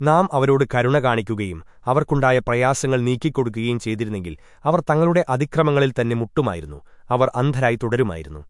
നാം അവരോട് കരുണ കാണിക്കുകയും അവർക്കുണ്ടായ പ്രയാസങ്ങൾ നീക്കിക്കൊടുക്കുകയും ചെയ്തിരുന്നെങ്കിൽ അവർ തങ്ങളുടെ അതിക്രമങ്ങളിൽ തന്നെ മുട്ടുമായിരുന്നു. അവർ അന്ധരായി തുടരുമായിരുന്നു.